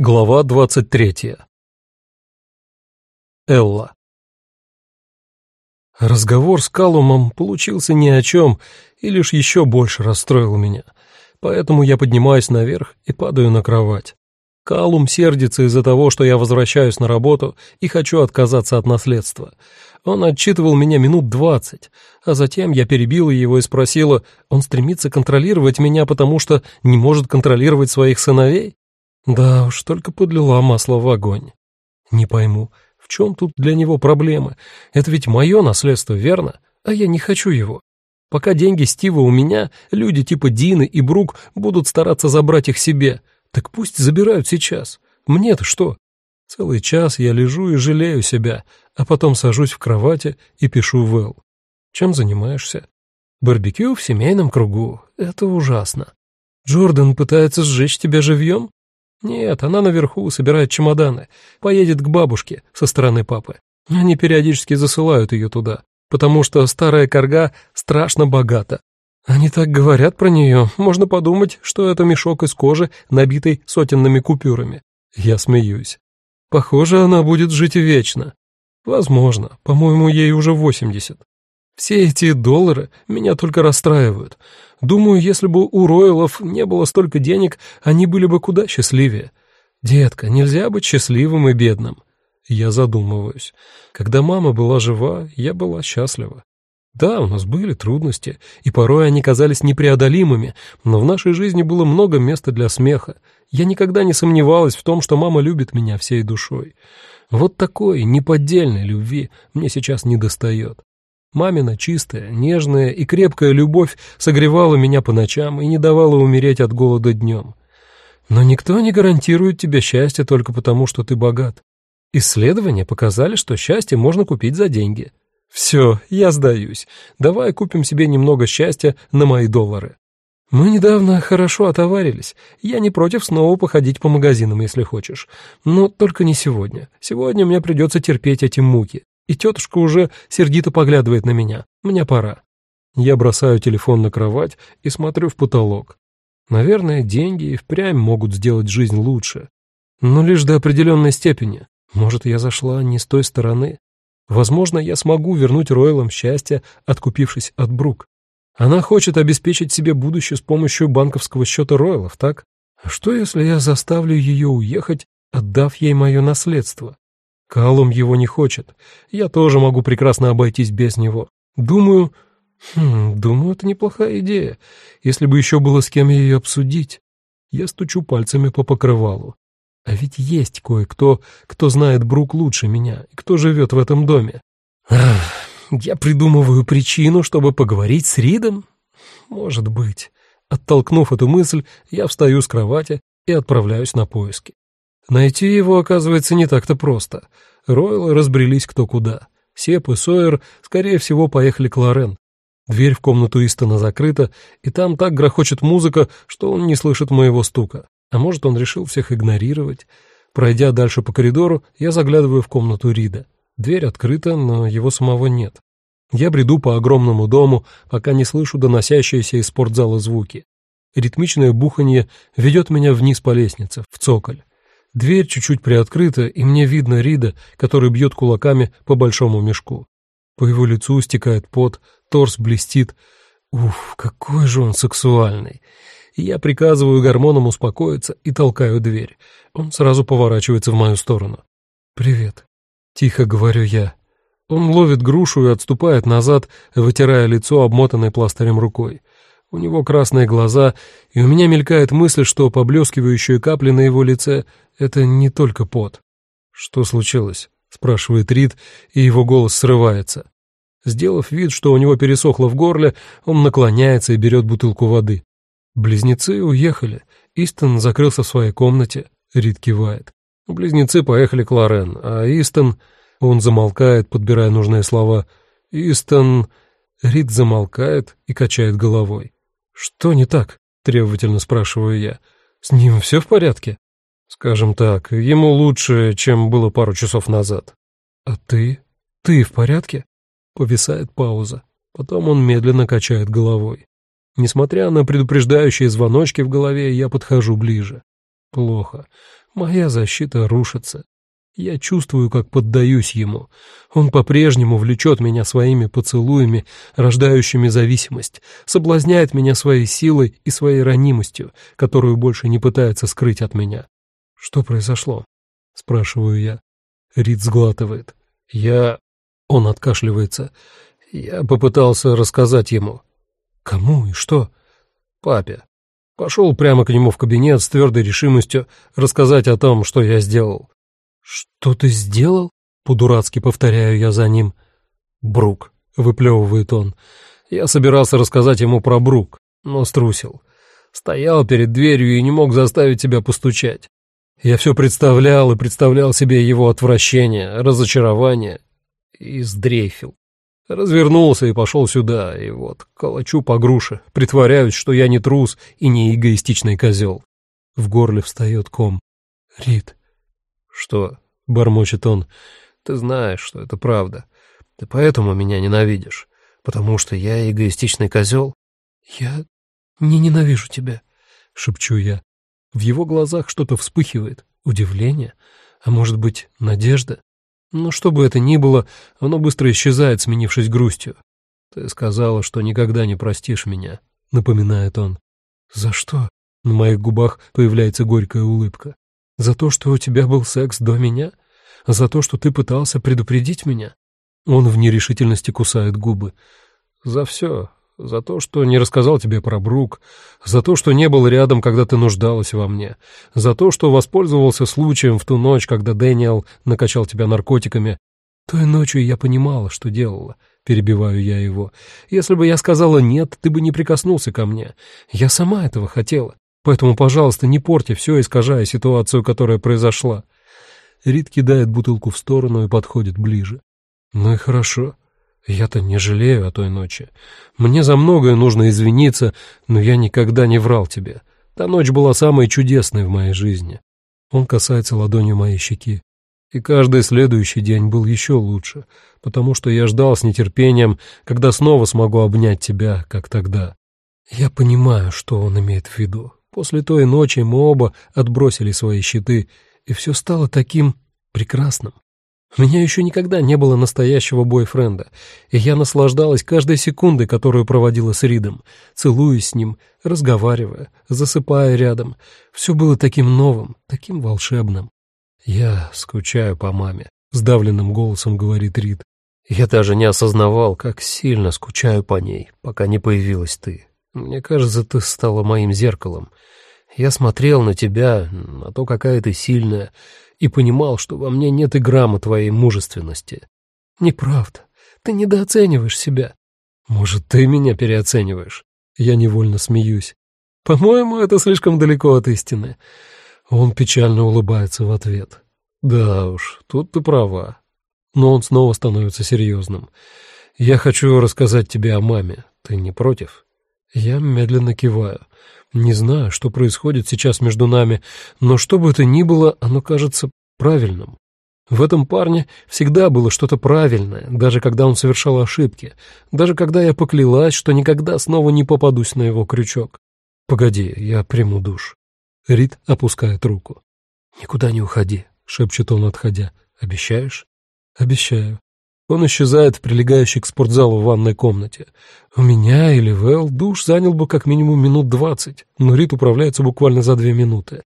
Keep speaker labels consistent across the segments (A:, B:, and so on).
A: Глава 23. Элла. Разговор с Калумом получился ни о чем и лишь еще больше расстроил меня, поэтому я поднимаюсь наверх и падаю на кровать. Калум сердится из-за того, что я возвращаюсь на работу и хочу отказаться от наследства. Он отчитывал меня минут двадцать, а затем я перебила его и спросила, он стремится контролировать меня, потому что не может контролировать своих сыновей? Да уж, только подлила масло в огонь. Не пойму, в чем тут для него проблемы? Это ведь мое наследство, верно? А я не хочу его. Пока деньги Стива у меня, люди типа Дины и Брук будут стараться забрать их себе. Так пусть забирают сейчас. Мне-то что? Целый час я лежу и жалею себя, а потом сажусь в кровати и пишу Вэл. Чем занимаешься? Барбекю в семейном кругу. Это ужасно. Джордан пытается сжечь тебя живьем? Нет, она наверху собирает чемоданы, поедет к бабушке со стороны папы. Они периодически засылают ее туда, потому что старая корга страшно богата. Они так говорят про нее, можно подумать, что это мешок из кожи, набитый сотенными купюрами. Я смеюсь. Похоже, она будет жить вечно. Возможно, по-моему, ей уже восемьдесят. Все эти доллары меня только расстраивают. Думаю, если бы у Ройлов не было столько денег, они были бы куда счастливее. Детка, нельзя быть счастливым и бедным. Я задумываюсь. Когда мама была жива, я была счастлива. Да, у нас были трудности, и порой они казались непреодолимыми, но в нашей жизни было много места для смеха. Я никогда не сомневалась в том, что мама любит меня всей душой. Вот такой неподдельной любви мне сейчас не достает. Мамина чистая, нежная и крепкая любовь согревала меня по ночам и не давала умереть от голода днем. Но никто не гарантирует тебе счастье только потому, что ты богат. Исследования показали, что счастье можно купить за деньги. Все, я сдаюсь. Давай купим себе немного счастья на мои доллары. Мы недавно хорошо отоварились. Я не против снова походить по магазинам, если хочешь. Но только не сегодня. Сегодня мне придется терпеть эти муки и тетушка уже сердито поглядывает на меня. Мне пора. Я бросаю телефон на кровать и смотрю в потолок. Наверное, деньги и впрямь могут сделать жизнь лучше. Но лишь до определенной степени. Может, я зашла не с той стороны. Возможно, я смогу вернуть Ройлам счастье, откупившись от Брук. Она хочет обеспечить себе будущее с помощью банковского счета Ройлов, так? Что, если я заставлю ее уехать, отдав ей мое наследство? Калум его не хочет. Я тоже могу прекрасно обойтись без него. Думаю... Хм, думаю, это неплохая идея, если бы еще было с кем ее обсудить. Я стучу пальцами по покрывалу. А ведь есть кое-кто, кто знает Брук лучше меня, и кто живет в этом доме. Ах, я придумываю причину, чтобы поговорить с Ридом? Может быть. Оттолкнув эту мысль, я встаю с кровати и отправляюсь на поиски. Найти его, оказывается, не так-то просто. Ройлы разбрелись кто куда. Сеп и Сойер, скорее всего, поехали к Лорен. Дверь в комнату Истона закрыта, и там так грохочет музыка, что он не слышит моего стука. А может, он решил всех игнорировать. Пройдя дальше по коридору, я заглядываю в комнату Рида. Дверь открыта, но его самого нет. Я бреду по огромному дому, пока не слышу доносящиеся из спортзала звуки. Ритмичное буханье ведет меня вниз по лестнице, в цоколь. Дверь чуть-чуть приоткрыта, и мне видно Рида, который бьет кулаками по большому мешку. По его лицу стекает пот, торс блестит. Уф, какой же он сексуальный. Я приказываю гормонам успокоиться и толкаю дверь. Он сразу поворачивается в мою сторону. «Привет», — тихо говорю я. Он ловит грушу и отступает назад, вытирая лицо обмотанной пластырем рукой. У него красные глаза, и у меня мелькает мысль, что поблескивающие капли на его лице — это не только пот. «Что случилось?» — спрашивает Рид, и его голос срывается. Сделав вид, что у него пересохло в горле, он наклоняется и берет бутылку воды. Близнецы уехали. Истон закрылся в своей комнате. Рид кивает. Близнецы поехали к Лорен, а Истон... Он замолкает, подбирая нужные слова. Истон... Рид замолкает и качает головой. «Что не так?» — требовательно спрашиваю я. «С ним все в порядке?» «Скажем так, ему лучше, чем было пару часов назад». «А ты? Ты в порядке?» Повисает пауза. Потом он медленно качает головой. Несмотря на предупреждающие звоночки в голове, я подхожу ближе. Плохо. Моя защита рушится. Я чувствую, как поддаюсь ему. Он по-прежнему влечет меня своими поцелуями, рождающими зависимость, соблазняет меня своей силой и своей ранимостью, которую больше не пытается скрыть от меня. Что произошло? Спрашиваю я. Рид сглатывает. Я... Он откашливается. Я попытался рассказать ему. Кому и что? Папе. Пошел прямо к нему в кабинет с твердой решимостью рассказать о том, что я сделал. «Что ты сделал?» — по-дурацки повторяю я за ним. «Брук», — выплевывает он. Я собирался рассказать ему про Брук, но струсил. Стоял перед дверью и не мог заставить себя постучать. Я все представлял и представлял себе его отвращение, разочарование и сдрейфил. Развернулся и пошел сюда, и вот, колочу по груше, притворяюсь, что я не трус и не эгоистичный козел. В горле встает ком. Рид, «Что?» — бормочет он. «Ты знаешь, что это правда. Ты поэтому меня ненавидишь. Потому что я эгоистичный козел?» «Я не ненавижу тебя», — шепчу я. В его глазах что-то вспыхивает. Удивление? А может быть, надежда? Но что бы это ни было, оно быстро исчезает, сменившись грустью. «Ты сказала, что никогда не простишь меня», — напоминает он. «За что?» На моих губах появляется горькая улыбка. За то, что у тебя был секс до меня? За то, что ты пытался предупредить меня?» Он в нерешительности кусает губы. «За все. За то, что не рассказал тебе про Брук. За то, что не был рядом, когда ты нуждалась во мне. За то, что воспользовался случаем в ту ночь, когда Дэниел накачал тебя наркотиками. Той ночью я понимала, что делала. Перебиваю я его. Если бы я сказала «нет», ты бы не прикоснулся ко мне. Я сама этого хотела. Поэтому, пожалуйста, не порти все, искажая ситуацию, которая произошла. Рид кидает бутылку в сторону и подходит ближе. Ну и хорошо. Я-то не жалею о той ночи. Мне за многое нужно извиниться, но я никогда не врал тебе. Та ночь была самой чудесной в моей жизни. Он касается ладонью моей щеки. И каждый следующий день был еще лучше, потому что я ждал с нетерпением, когда снова смогу обнять тебя, как тогда. Я понимаю, что он имеет в виду. После той ночи мы оба отбросили свои щиты, и все стало таким прекрасным. У меня еще никогда не было настоящего бойфренда, и я наслаждалась каждой секундой, которую проводила с Ридом, целуясь с ним, разговаривая, засыпая рядом. Все было таким новым, таким волшебным. «Я скучаю по маме», — сдавленным голосом говорит Рид. «Я даже не осознавал, как сильно скучаю по ней, пока не появилась ты. Мне кажется, ты стала моим зеркалом. Я смотрел на тебя, на то, какая ты сильная, и понимал, что во мне нет и грамма твоей мужественности. Неправда. Ты недооцениваешь себя. Может, ты меня переоцениваешь? Я невольно смеюсь. По-моему, это слишком далеко от истины. Он печально улыбается в ответ. Да уж, тут ты права. Но он снова становится серьезным. Я хочу рассказать тебе о маме. Ты не против? Я медленно киваю. Не знаю, что происходит сейчас между нами, но что бы это ни было, оно кажется правильным. В этом парне всегда было что-то правильное, даже когда он совершал ошибки, даже когда я поклялась, что никогда снова не попадусь на его крючок. «Погоди, я приму душ». Рид опускает руку. «Никуда не уходи», — шепчет он, отходя. «Обещаешь?» «Обещаю». Он исчезает в прилегающей к спортзалу в ванной комнате. У меня или Вэл душ занял бы как минимум минут двадцать, но Рит управляется буквально за две минуты.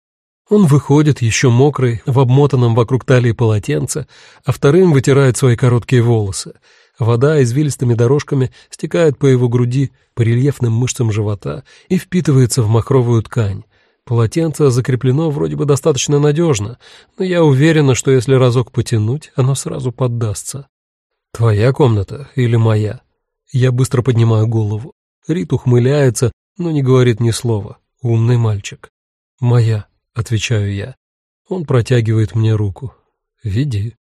A: Он выходит, еще мокрый, в обмотанном вокруг талии полотенце, а вторым вытирает свои короткие волосы. Вода извилистыми дорожками стекает по его груди, по рельефным мышцам живота и впитывается в махровую ткань. Полотенце закреплено вроде бы достаточно надежно, но я уверена, что если разок потянуть, оно сразу поддастся. «Твоя комната или моя?» Я быстро поднимаю голову. Рит ухмыляется, но не говорит ни слова. Умный мальчик. «Моя», — отвечаю я. Он протягивает мне руку. «Веди».